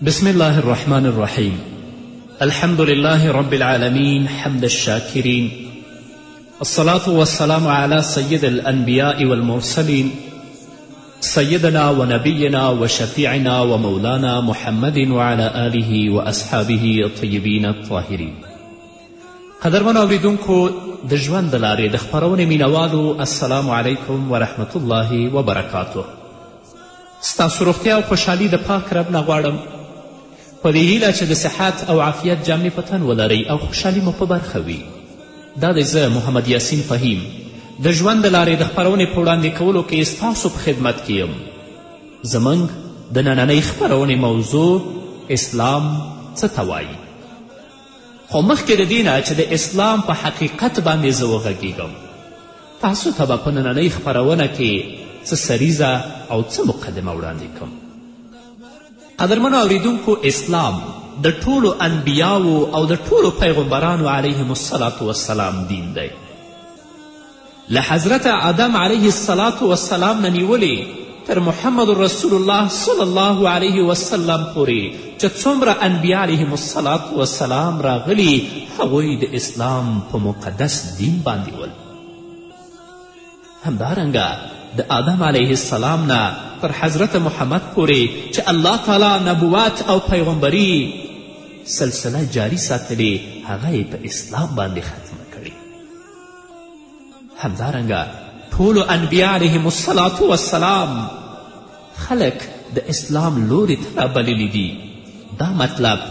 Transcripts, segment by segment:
بسم الله الرحمن الرحيم الحمد لله رب العالمين حمد الشاكرين الصلاة والسلام على سيد الأنبياء والمرسلين سيدنا ونبينا وشفيعنا ومولانا محمد وعلى آله وأصحابه الطيبين الطاهرين قدر من أوريدونكو دجوان دلاري دخبرون من خپرونې السلام عليكم ورحمة الله وبركاته ستاسو روغتیا او خوشحالي د پاک رب نه غواړم په دې هیله چې د صحت او عافیت جامې په تن ولرئ او خوشحالي مو په برخه وي دا دی زه محمد یاسین فهیم د ژوند د لارې د خپرونې په وړاندې کولو کې ستاسو په خدمت کې یم زموږ د نننۍ خپرونې موضوع اسلام څه ته وایي خو مخکې د دې نه چې د اسلام په حقیقت باندې زه وغږیږم تاسو ته به په نننۍ خپرونه کې څه سریزه او څه مقدمه وړاندې کوم قدرمنو اوریدونکو اسلام د ټولو انبیاو او د ټولو پیغمبرانو علیهم السلام دین دی له حضرت آدم علیه السلام وسلام نه نیولې تر محمد رسول الله صلی الله علیه وسلم پورې چې څومره انبیا علیهم السلام وسلام راغلي هغوی د اسلام په مقدس دین باندې ول همدارنګه د آدم علیه السلام نه پر حضرت محمد پورې چې الله تعالی نبوت او پیغمبري سلسله جاری ساتلې هغه په اسلام باندې ختم همدارنګه ټولو انبیا علیهم الصلاة والسلام خلک د اسلام لوري ته رابللي دي دا مطلب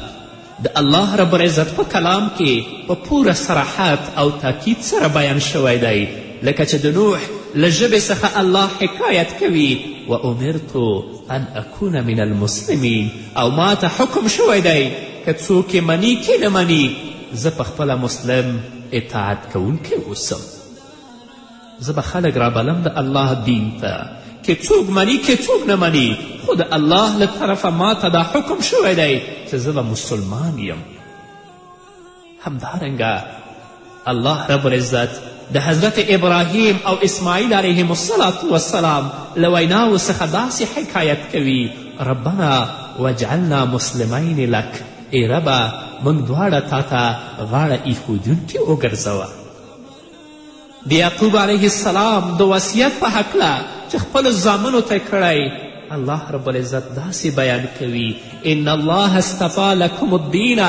د الله رب العزت په کلام کې په پوره صراحت او تاکید سره بیان شوی دی لکه چې د نوح له ژبې څخه الله حکایت کوي و امرتو ان اکون من المسلمین او ما ته حکم شوی دی که څوک یې مني که نه مني زه پخپله مسلم اطاعت کوونکی اوسم زه به خلک رابلم د الله دین ته که څوک مني که څوک نه مني خو د الله له طرفه ما ته دا حکم شوی دی چې زه به مسلمان یم همدارنګه الله رب العزت د حضرت ابراهیم او اسماعیل علیهم السلام وسلام له ویناو څخه داسې حکایت کوي ربنا وجعلنا مسلمین لک ای ربه موږ دواړه تا ته غاړه ایښودونکي وګرځوه د یعقوب علیه السلام د وصیت په هکله چې خپلو زامنو ته کړی الله رب العزت داسې بیان کوي ان الله استفا لکم الدین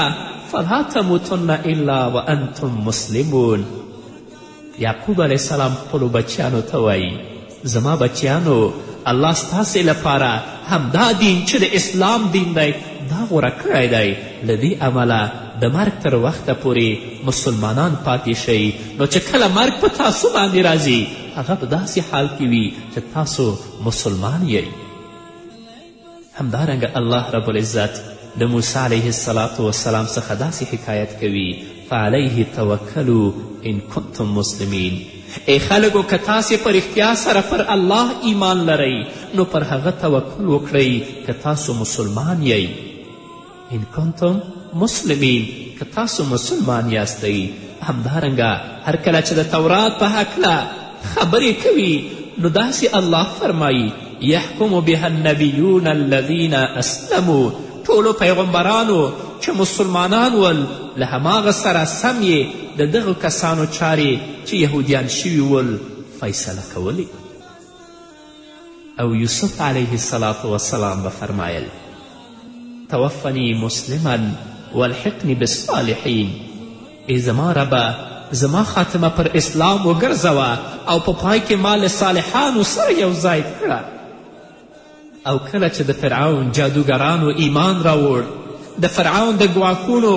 فلا تموتن الا وانتم مسلمون یعقوب علیه السلام خپلو بچیانو ته وایي زما بچیانو الله ستاسې لپاره همدا دین چې د اسلام دین دی دا غوره کړی دی له دې امله د مرګ تر وخته پورې مسلمانان پاتې شئ نو چې کله مرګ په تاسو باندې راځي هغه په داسې حال کې وي چې تاسو مسلمان یئ همدارنګه الله رب العزت د موسی علیه السلام وسلام څخه داسې حکایت کوي فعلیه توکلو ان کنتم مسلمین ای خلکو که تاسې په رښتیا سره پر الله ایمان لرئ نو پر هغه توکل وکړئ که تاسو مسلمان یئ ان کنتم مسلمین که تاسو مسلمان یاستئ همدارنګه هر کله چې د تورات په هکله خبرې کوي نو داسې الله فرمایی یحکم بها النبیون الذین اسلمو ټولو پیغمبرانو چې مسلمانان ول له هماغه سره سم یې د دغو کسانو چارې چې یهودیان شوي ول فیصله کولی او یوسف علیه السلام وسلام به فرمایل توفنی مسلما والحقنی بالصالحین ای زما ربه زما خاتمه پر اسلام وګرځوه او په پای کې ما له صالحانو سره یو ځای کړه او کله چې د فرعون جادوګرانو ایمان راوړ د فرعون د ګواښونو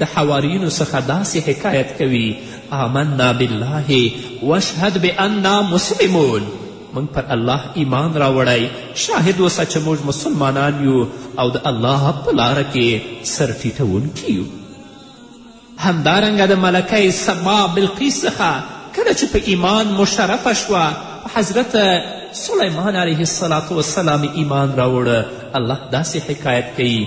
د حواريينو څخه داسې حکایت کوي آمنا بالله واشهد بأننا مسلمون موږ پر الله ایمان راوړی شاهد اوسه چې موږ مسلمانان یو او د الله په لاره کې سرټیټونکي یو همدارنګه د ملکه سبا بلقیس څخه کله چې په ایمان مشرفه شوه حضرت سلیمان علیه السلام ایمان راوړه الله داسې حکایت کوي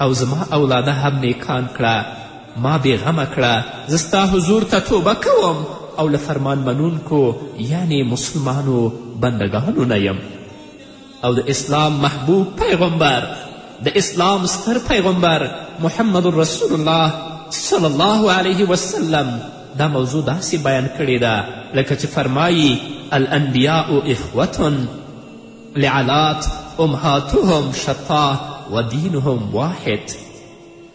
او زما اولاده هم نیکان کړه ما بېغمه کړه زه ستا حضور ته توبه کوم او له فرمان منونکو یعنې مسلمانو بندګانو نه یم او د اسلام محبوب پیغمبر د اسلام ستر پیغمبر محمد رسول الله صلی الله علیه وسلم دا موضوع داسې بیان کړې ده لکه چې فرمایی الانبیاء اخوتن لعلات امهاتهم شتا و دینهم واحد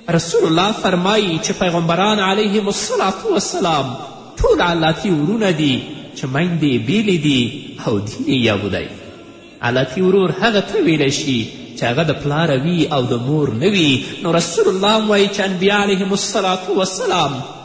رسول الله فرمایی چې پیغمبران علیهم الصلاة والسلام ټول علاتی ورونه دي چې میندې بیلې دي او دین یې یو دی علاتی ورور هغه ته ویلی شي چې هغه د پلار وي او د مور نه وي نو رسول الله وایي چې انبیا علیهم الصلاة والسلام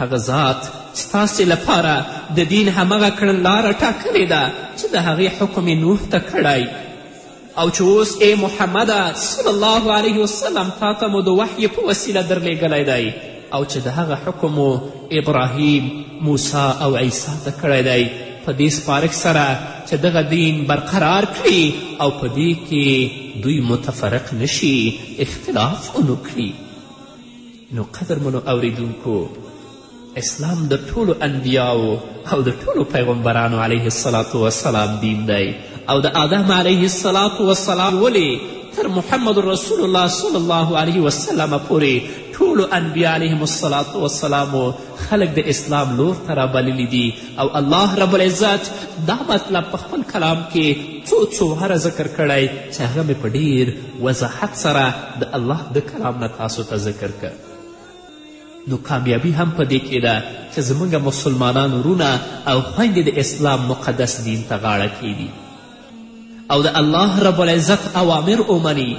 هغه ذات ستاسې لپاره د دین همغه کړنلاره ټاکلې ده چې د هغې حکم یې نوح ته کړی او چې اوس ای محمده صلی الله علیه وسلم تا ته مو د وحی په وسیله درلیږلی دی او چې د هغه حکم مو ابراهیم موسی او عیسی ته کړی دی په دې سپارښت سره چې دغه دین برقرار کړي او په دې کې دوی متفرق نشي اختلاف ونکړي نو قدرمنو اوریدونکو اسلام د ټولو انبیاو او د ټولو پیغمبرانو علیه السلام وسلام دین دی او د آدم علیه السلام وسلام ولې تر محمد رسول الله صلی الله علیه وسلم پورې ټولو انبیا علیهم الصلاة وسلامو خلک د اسلام لور ته رابللي دي او الله رب العزت دا مطلب په خپل کلام کې څو څو واره ذکر کړی چې هغه مې په ډیر وضاحت سره د الله د کلام نه تاسو ته ذکر که نو کامیابي هم په دې کې ده چې زموږ مسلمانان ورونه او خویندې د اسلام مقدس دین ته غاړه کیدي او د الله رب العزت اوامر ومني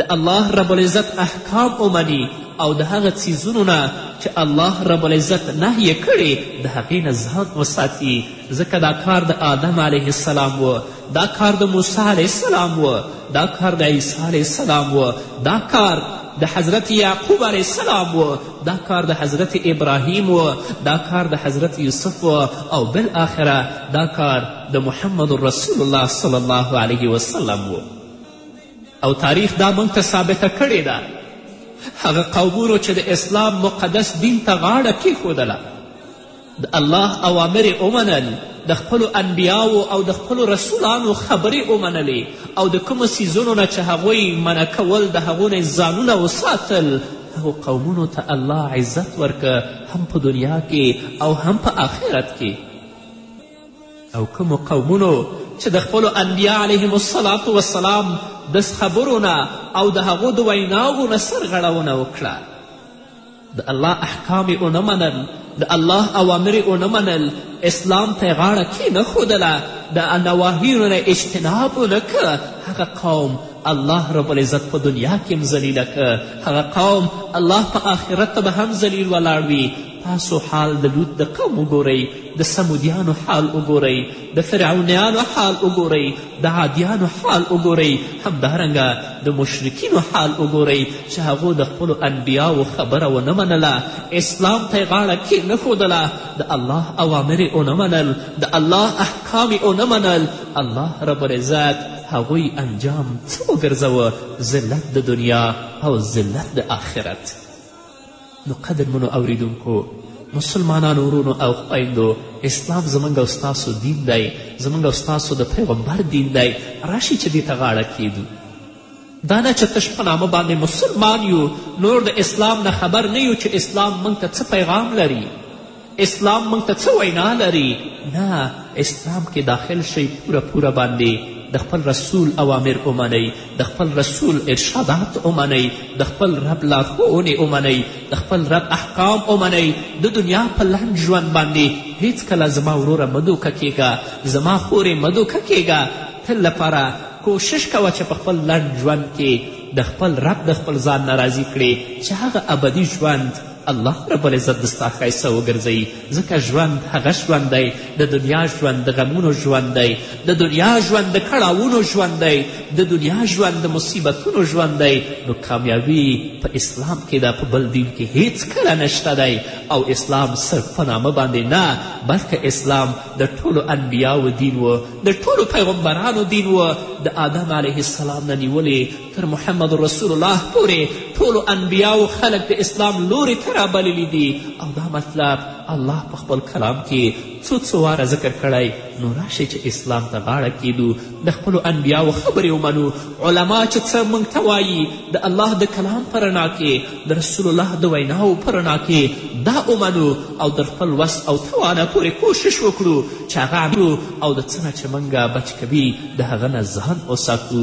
د الله رب العزت احکام ومني او د هغه څیزونو نه چې الله رب العزت نهیې کړي د هغې نه ځان وساتي ځکه دا کار د آدم علیه السلام و دا کار د موسی علیه السلام و دا کار د عیسی علیه السلام و دا کار د حضرت یعقوب علیه السلام و دا کار د حضرت ابراهیم و دا کار د حضرت یوسف و او بالآخره دا کار د محمد رسول الله صلی الله علیه وسلم و او تاریخ دا موږ ته ثابته کړې ده هغه قومونو چې د اسلام مقدس دین ته غاړه کیښودله د الله اوامر یې ومنل د خپلو انبیاو او د خپلو رسولانو خبرې ومنلې او د کومو څیزونو نه چې هغوی منع کول د هغو نه ځانونه وساتل هغو قومونو ته الله عزت ورکه هم په دنیا کې او هم په آخرت کې او کومو قومونو چې د خپلو انبیا علیهم الصلاة وسلام د خبرو نه او د هغو د ویناوو نه سرغړونه وکړه د الله احکام یې ونه منل د الله اوامر یې ونه منل اسلام ته یې غاړه کېنښودله د نواهیو نه اجتناب ونه که هغه قوم الله رب العزت په دنیا کې هم ذلیله که هغه قوم الله په آخرت ته به هم ذلیل ولاړ وي تاسو حال د لوط د قوم وګورئ د سمودیانو حال وګورئ د فرعونیانو حال وګورئ د عادیانو حال وګورئ همدارنګه د مشرکینو حال وګورئ چې هغو د خپلو انبیاو خبره ونه منله اسلام ته یې غاړه کښېنښودله د الله اوامر یې ونه منل د الله احکام یې ونه منل الله رب العزت هغوی انجام څه وګرځوه ذلت د دنیا او ذلت د آخرت نو قدرمنو اوریدونکو مسلمانانو ورونو او خویندو اسلام زموږ او ستاسو دین دی زموږ او ستاسو د پیغمبر دین دی راشي چې دې ته غاړه کیږدو دا نه چې تش په نامه باندې مسلمان یو نور د اسلام نه خبر نه یو چې اسلام موږ ته څه پیغام لري اسلام موږ ته څه وینا لري نه اسلام کې داخل شئ پوره پوره باندې د خپل رسول اوامر ومنئ د خپل رسول ارشادات ومنئ د خپل رب لارښوونې ومنئ د خپل رب احکام ومنئ د دنیا په لنډ ژوند باندې هیڅکله زما وروره مه دوکه کیږه زما خورې مه دوکه کیږه تل لپاره کوشش کوه چې په خپل لنډ ژوند کې د خپل رب د خپل ځان نه راضي کړې چې هغه ابدي ژوند الله رب العزت د ستا ښایسته وګرځوي ځکه ژوند هغه ژوند دی د دنیا ژوند د غمونو ژوند دی د دنیا ژوند د کړاوونو ژوند دی د دنیا ژوند د مصیبتونو ژوند دی نو کامیابي په اسلام کې ده په بل دین کې هیڅکله نشته دی او اسلام صرف په نامه باندې نه بلکې اسلام د ټولو انبیاو دین و د ټولو پیغمبرانو دین و د آدم علیه السلام نه نیولې تر محمد رسول الله پورې ټولو انبیاو خلک د اسلام لوري ته رابللي دي او دا مطلب الله په خپل کلام کې څو څو واره ذکر کړی نو راشئ چې اسلام ته غاړه کیدو د خپلو انبیاو خبرې ومنو علما چې څه موږ ته وایي د الله د کلام په رڼا کې د رسول الله د ویناو په رڼا کې دا ومنو او د خپل وس او توانه پورې کوشش وکړو چې هغه او د څه نه چې موږ بچ کوي د هغه نه ځان وساتو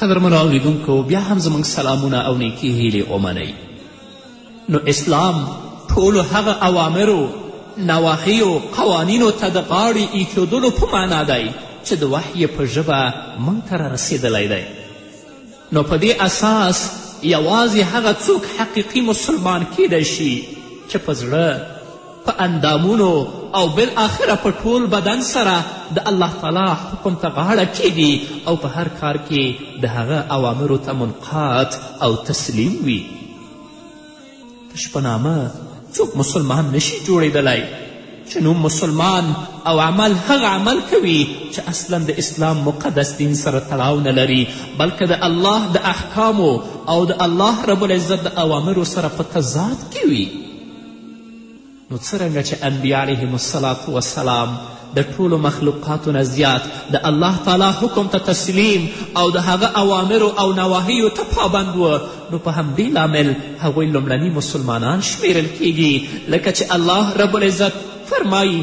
قدرمنو اوریدونکو بیا هم زموږ سلامونه او نیکې هیلې ومنئ نو اسلام ټولو هغه اوامرو نواهیو قوانینو ته د غاړې ایښودلو په معنا دی چې د وحیې په ژبه موږ ته رارسېدلی دی نو په دې اساس یوازې هغه څوک حقیقي مسلمان کیدای شي چې په زړه په اندامونو او بالاخره په ټول بدن سره د الله تعالی حکم ته غاړه کیږي او په هر کار کې د هغه اوامرو ته منقات او تسلیم وي تش په نامه څوک مسلمان نشي جوړیدلی چې نوم مسلمان او عمل هغه عمل کوي چې اصلا د اسلام مقدس دین سره تړاو نه لري بلکې د الله د احکامو او د الله رب العزت د اوامرو سره په تضاد کې وي نو څرنګه چې انبیا علیهم السلام وسلام د ټولو مخلوقاتو نه زیات د الله تعالی حکم ته تسلیم او د هغه اوامرو او نواهیو ته پابند و نو په همدې لامل هغوی لومړني مسلمانان شمیرل کیږي لکه چې الله رب العزت فرمایی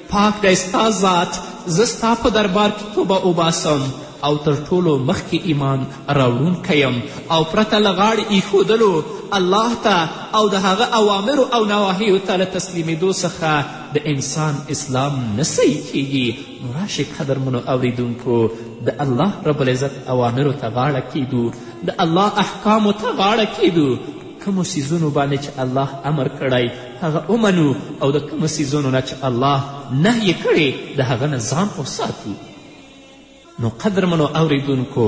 پاک دی ستا ذات زه ستا په دربار کې توبه وباسم او تر ټولو مخکې ایمان راوړونکی یم او پرته له غاړې ایښودلو الله ته او د هغه اوامرو او نواهیو ته له تسلیمېدو څخه د انسان اسلام نه صحیح کیږي نو راشئ قدرمنو اوریدونکو د الله رب العزت اوامرو ته غاړه کیدو د الله احکامو ته غاړه کیدو کومو څیزونو باندې چې الله امر کړی هغه ومنو او د کومو څیزونو نه چې الله نهیې کړې د هغه نه ځان وساتو نو قدرمنو اوریدونکو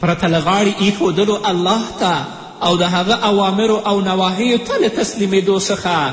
پرته له غاړې ایښودلو الله ته او د هغه اوامرو او نواهیو ته له تسلیمېدو څخه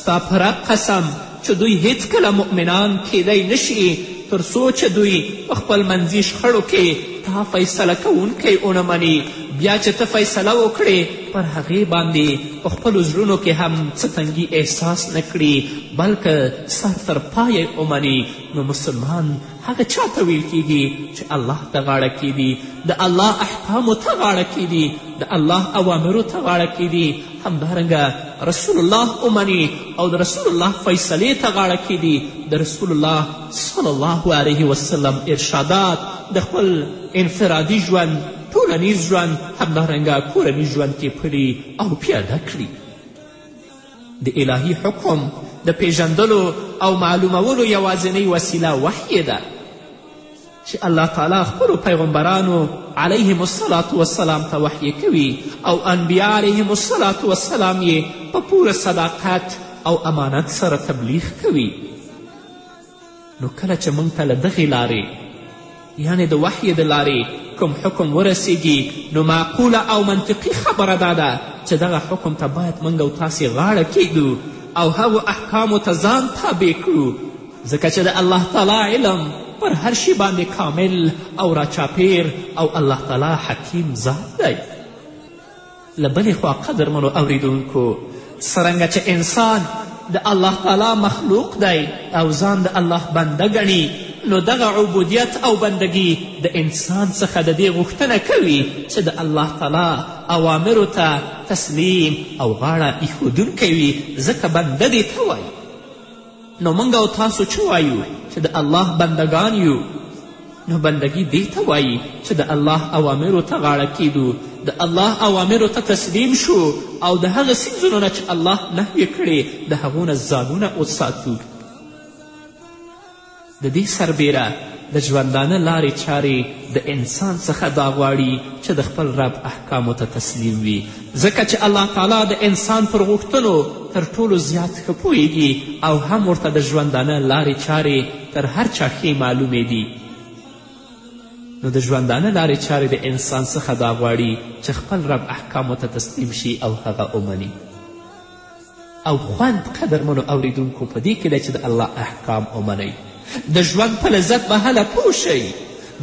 ستا په رب قسم چې دوی هیڅکله مؤمنان کیدی نشي تر څو چې دوی په خپل منځي شخړو کې تا فیصله کوونکی ونه مني بیا چې ته فیصله وکړې پر هغې باندې په خپلو زړونو کې هم څه تنګي احساس نه کړي بلکه سر تر پایه ومني نو مسلمان هغه چا ته ویل کیږي چې الله ته غاړه کیدي د الله احکامو ته غاړه کیدي د الله اوامرو ته غاړه کیدي همدارنګه رسول الله ومني او د رسول الله فیصلې ته غاړه کیدي د رسول الله صلی الله علیه وسلم ارشادات د خپل انفرادي ژوند ټولنیز ژوند همدارنګه کورني ژوند کې پلي او پیاده کړي د الهي حکم د پیژندلو او معلومولو یوازینۍ وسیله وحی ده چې الله تعالی خپلو پیغمبرانو علیهم الصلاة والسلام ته وحیې کوي او انبیا علیهم الصلاة والسلام یې په پوره صداقت او امانت سره تبلیغ کوي نو کله چې موږ ته له دغې لارې یعنې د وحیې د لارې کوم حکم ورسیږي نو معقوله او منطقي خبره دا ده چې دغه حکم ته باید موږ او تاسې غاړه کیږدو او هغو احکامو ته ځان تابع کړو ځکه چې د الله تعالی علم پر هر شي باندې کامل او راچاپیر او الله تعالی حکیم ذات دی له بلې خوا قدرمنو اوریدونکو څرنګه چې انسان د الله تعالی مخلوق دی او ځان د الله بنده ګڼي نو دغه عبودیت او بندگی د انسان څخه د دې غوښتنه کوي چې د الله تعالی اوامرو ته تسلیم او غاړه ایښودونکی وي ځکه بنده دې ته وایي نو موږ او تاسو چه وایو چې د الله بندګان یو نو بندګي دې ته وایي چې د الله اوامرو ته غاړه کیدو د الله اوامرو ته تسلیم شو او د هغه څیزونو نه چې الله نهوې کړې د هغو نه ځانونه وساتو د دې سربېره د ژوندانه لارې چارې د انسان څخه دا غواړي چې د خپل رب احکامو ته تسلیم وي ځکه چې الله تعالی د انسان پر غوښتنو تر ټولو زیات ښه پوهیږي او هم ورته د ژوندانه لارې چارې تر هر چا ښې معلومې دي نو د ژوندانه لارې چارې د انسان څخه دا غواړي چې خپل رب احکامو ته تسلیم شي او هغه ومني او خوند قدرمنو اوریدونکو په دې کې دی چې د الله احکام ومنئ د ژوند په لذت به هله پوه شئ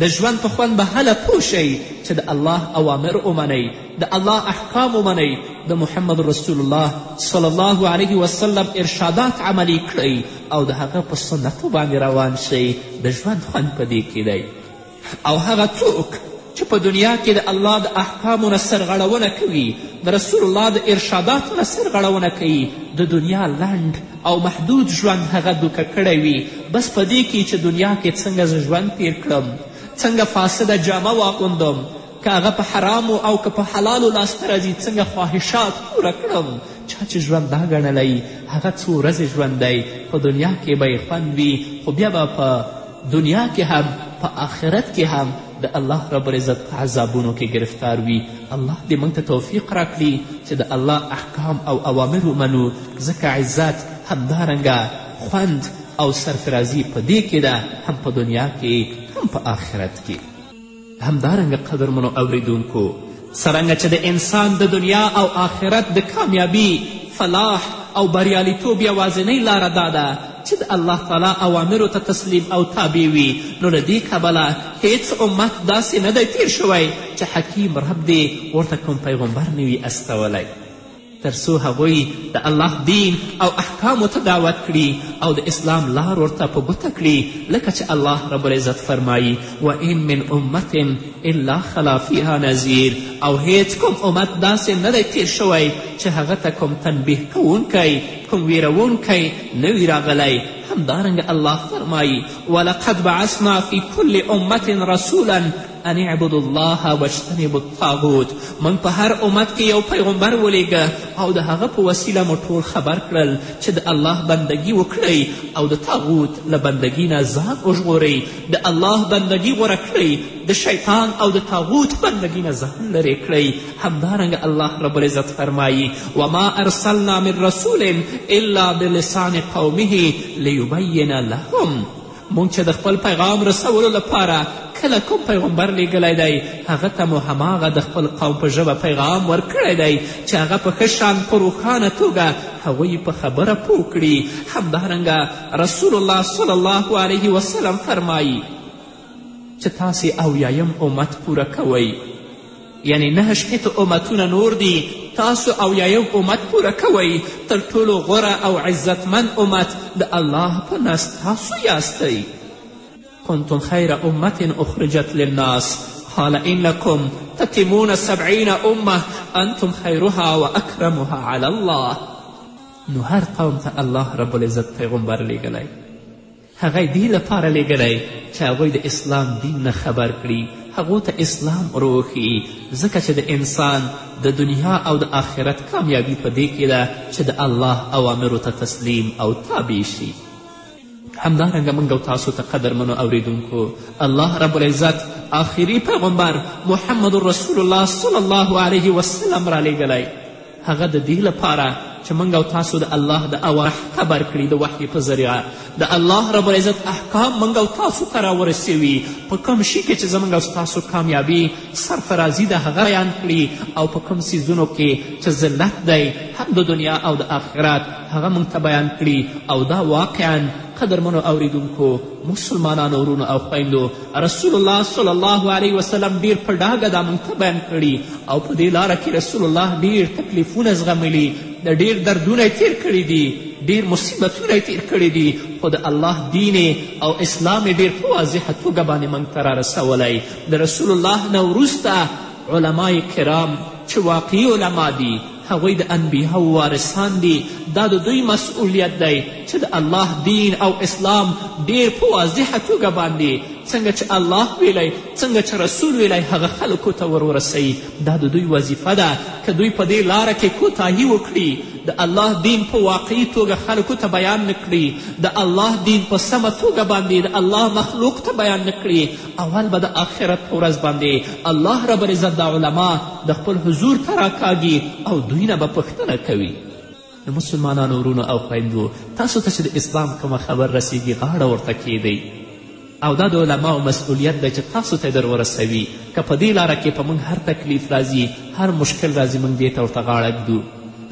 د ژوند په خوند به هله پوه شئ چې د الله اوامر ومنئ د الله احکام ومنئ د محمد رسول الله صلی الله علیه وسلم ارشادات عملی کړئ او د هغه په سنتو باندې روان شئ د ژوند خوند په دې کې دی او هغه څوک چې په دنیا کې د الله د احکامو نه سرغړونه کوي د رسول الله د ارشاداتو نه سرغړونه کوي د دنیا لنډ او محدود ژوند هغه دوکه کړی وي بس په دې کې چې دنیا کې څنګه زه ژوند تیر کړم څنګه فاسده جامه واغوندم که هغه په حرامو او که په حلالو لاسته راځي څنګه خواهشات پوره کړم چا چې ژوند دا ګڼلی هغه څو ورځې ژوند دی په دنیا کې به یې خوند وي خو بیا به په دنیا کې هم په آخرت کې هم د الله رب العزت په عذابونو کې ګرفتار وي الله دې موږ ته توفیق راکړي چې د الله احکام او اوامر ومنو ځکه عزت همدارنګه خوند او سرفرازي په دې کې ده هم په دنیا کې هم په آخرت کې همدارنګه قدرمنو اوریدونکو څرنګه چې د انسان د دنیا او آخرت د کامیابی فلاح او بریالیتوب یوازینۍ لاره دا ده چې د الله تعالی اوامرو ته تسلیم او تابع وي نو له دې کبله هیڅ امت داسې نه دی تیر شوی چې حکیم رب دې ورته کوم پیغمبر نه وي استولی تر څو هغوی د الله دین او احکامو ته دعوت کړي او د اسلام لار ورته په ګوته کړي لکه چې الله رب العزت فرمایي و ان من امت الا خلا فیها نظیر او هیڅ کوم امت داسې نه دی تیر شوی چې هغه ته کوم تنبیه کوونکی کوم ویرونکی نه وي راغلی همدارنګه الله فرمایي ولقد بعثنا فی کل امت رسولا ان اعبدوا الله واجتنبوا الطاغوت موږ په هر امت کې یو پیغمبر ولیږه او د هغه په وسیله مو ټول خبر کړل چې د الله بندگی وکړئ او د طاغوت له بندگی نه ځان وژغورئ د الله بندگی غوره کړئ د شیطان او د طاغوت بندگی نه ځان لرې کړئ همدارنګه الله رب العزت فرمایی وما ارسلنا من رسول الا بلسان قومه لیبین لهم مونږ چې د خپل پیغام رسولو لپاره کله کوم پیغمبر لیږلی دی هغه ته مو هماغه د خپل قوم په ژبه پیغام ورکړی دی چې هغه په ښه شان په روښانه توګه هغوی په خبره پوه کړي همدارنګه رسول الله صلی الله علیه وسلم فرمایی چې تاسې اویایم امت پوره کوئ یعنی نه شپېته امتونه نور دي تاسو او یایم امت پوره کوئ تر ټولو غوره او عزتمند امت د الله په نزد تاسو یاستئ کنتم خیر امت اخرجت للناس قال انکم تتمون سبعین امه انتم خیرها و اکرمها علی الله نو هر قوم ته الله رب العزت پیغمبر لیږلی هغه یې دې لپاره لېږلی چې هغوی د اسلام دین نه خبر کړي هغو ته اسلام ور وښيي ځکه چې د انسان د دنیا او د آخرت کامیابي په دې کې ده چې د الله اوامرو ته تسلیم او تابع شي همدارنګه موږ او تاسو ته قدرمنو اوریدونکو الله رب العزت آخري پیغمبر محمد رسول الله صلی الله علیه وسلم رالیږلی هغه د دې لپاره چې موږ او تاسو د الله د اوامر خبر کړي د وحي په ذریعه د الله رب العزت احکام موږ او تاسو ته راورسوي په کوم شي کې چې زموږ او ستاسو کامیابي سرفرازي ده هغه بیان کړي او په کوم څیزونو کې چې ذلت دی هم د دنیا او د آخرت هغه موږ ته بیان کړي او دا واقعا قدرمنو اوریدونکو مسلمانانو ورونو او خویندو رسول الله صلی الله علیه وسلم ډیر په ډاګه دا موږ ته بیان کړي او په دې لاره کې رسول الله ډیر تکلیفونه زغملي د ډیر دردونه یې تیر کړي دي ډیر مصیبتونه یې تیر کړي دي خو د الله دین او اسلام یې ډیر په واضحه توګه باندې موږ ته رارسولی د رسول الله نه وروسته علما کرام چې واقعي علما دي هغوی د انبیاوو وارثان دي دا د دوی مسؤلیت دی چې د الله دین او اسلام ډیر په واضحه توګه باندې څنګه چې الله ویلی څنګه چې رسول ویلی هغه خلکو ته ور ورسوي دا د دوی وظیفه ده که دوی په دې لاره کې کوتاهي وکړي د الله دین په واقعي توګه خلکو ته بیان نکړي د الله دین په سمه توګه باندې د الله مخلوق ته بیان نکړي اول به د آخرت په ورځ باندې الله رب العزت دا علما د خپل حضور ته راکاږي او دوی نه به پوښتنه کوي نو مسلمانانو ورونو او خویندو تاسو ته چې د اسلام کومه خبر رسیږي غاړه ورته کیدئ او دا د علماو مسئولیت دی چې تاسو ته در ورسوي که په دې لاره کې په موږ هر تکلیف راځي هر مشکل راځي موږ دې ته ورته غاړه ږدو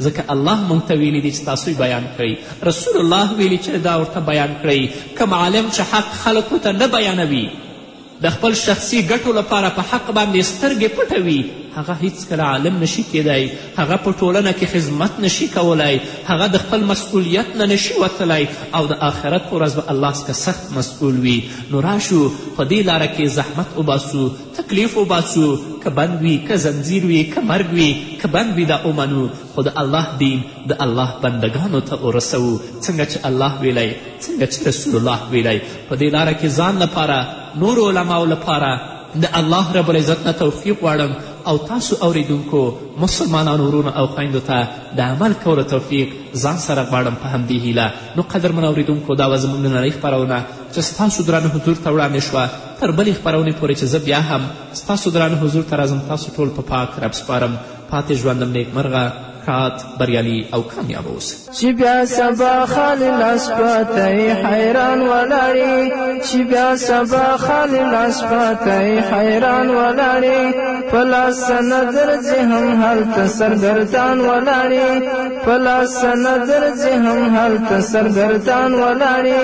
ځکه الله موږ ته ویلي دي چې تاسو بیان کړئ رسول الله ویلي چې دا ورته بیان کړئ کوم عالم چې حق خلکو ته نه بیانوي د خپل شخصي ګټو لپاره په حق باندې سترګې پټوي هغه هیڅکله عالم نشي کیدای هغه په ټولنه کې خدمت نشي کولای هغه د خپل مسئولیت نه نشي وتلی او د آخرت په ورځ به الله څخه سخت مسئول وي نو راشو په دې لاره کې زحمت وباسو تکلیف وباسو که بند وي که زنځیر وي که مرګ وي که بند وي دا ومنو خو د الله دین د الله بندګانو ته ورسوو څنګه چې الله ویلی څنګه چې رسول الله ویلی په دې لاره کې ځان لپاره نورو علماو لپاره د الله رب العزت نه توفیق غواړم او تاسو اوریدونکو مسلمانانو ورونو او خویندو ته د عمل کولو توفیق ځان سره غواړم په همدې هیله نو قدرمن اوریدونکو دا وه زموږ نننۍ خپرونه چې ستاسو درانه حضور ته وړاندې شوه تر بلې خپرونې پورې چې زه بیا هم ستاسو درانه حضور ته راځم تاسو ټول په پاک رب سپارم پاتې ژوندم نیکمرغه ښاد بریالي او کامیاب اوسئ چې بیا سبا خالي لاس پاته حیران ولاړې چې بیا سبا خالي لاس پاته حیران ولاړې په لاس نظر چې هم هلته سرګردان ولاړې په لاس نظر چې هم هلته سرګردان ولاړې